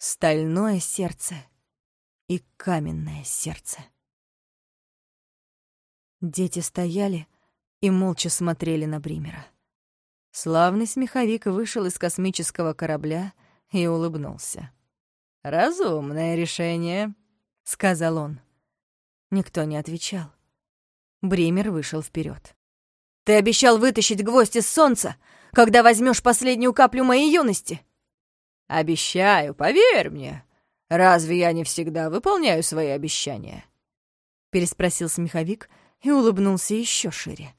Стальное сердце и каменное сердце. Дети стояли и молча смотрели на Бримера. Славный смеховик вышел из космического корабля и улыбнулся. «Разумное решение», — сказал он. Никто не отвечал. Бример вышел вперед. «Ты обещал вытащить гвоздь из солнца, когда возьмешь последнюю каплю моей юности!» «Обещаю, поверь мне. Разве я не всегда выполняю свои обещания?» Переспросил смеховик и улыбнулся еще шире.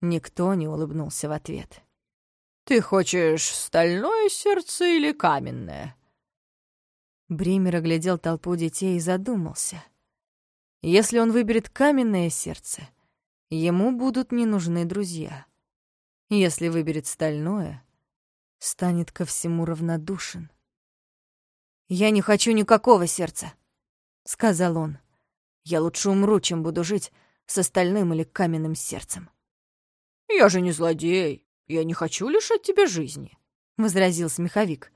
Никто не улыбнулся в ответ. «Ты хочешь стальное сердце или каменное?» Бример оглядел толпу детей и задумался. Если он выберет каменное сердце, ему будут не нужны друзья. Если выберет стальное, станет ко всему равнодушен. «Я не хочу никакого сердца», — сказал он. «Я лучше умру, чем буду жить с остальным или каменным сердцем». «Я же не злодей. Я не хочу лишать тебя жизни», — возразил смеховик.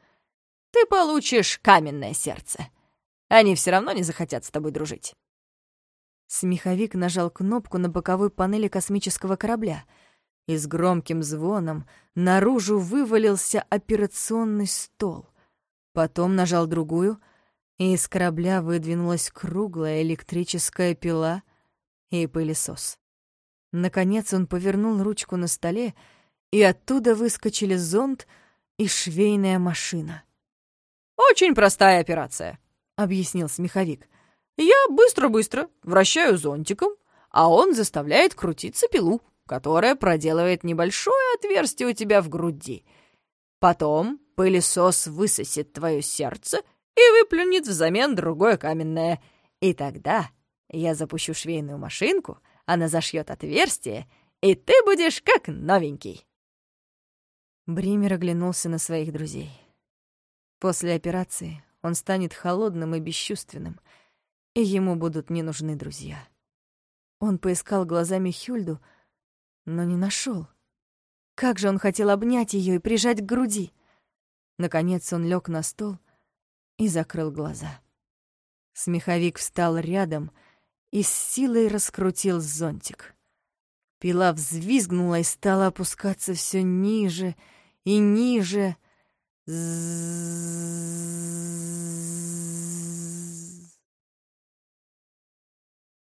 «Ты получишь каменное сердце. Они все равно не захотят с тобой дружить». Смеховик нажал кнопку на боковой панели космического корабля, и с громким звоном наружу вывалился операционный стол. Потом нажал другую, и из корабля выдвинулась круглая электрическая пила и пылесос. Наконец он повернул ручку на столе, и оттуда выскочили зонт и швейная машина. «Очень простая операция», — объяснил смеховик. «Я быстро-быстро вращаю зонтиком, а он заставляет крутиться пилу, которая проделывает небольшое отверстие у тебя в груди. Потом пылесос высосет твое сердце и выплюнет взамен другое каменное. И тогда я запущу швейную машинку — она зашьет отверстие, и ты будешь как новенький. Бример оглянулся на своих друзей. После операции он станет холодным и бесчувственным, и ему будут не нужны друзья. Он поискал глазами Хюльду, но не нашел. Как же он хотел обнять ее и прижать к груди! Наконец он лег на стол и закрыл глаза. Смеховик встал рядом — и с силой раскрутил зонтик. Пила взвизгнула и стала опускаться все ниже и ниже. З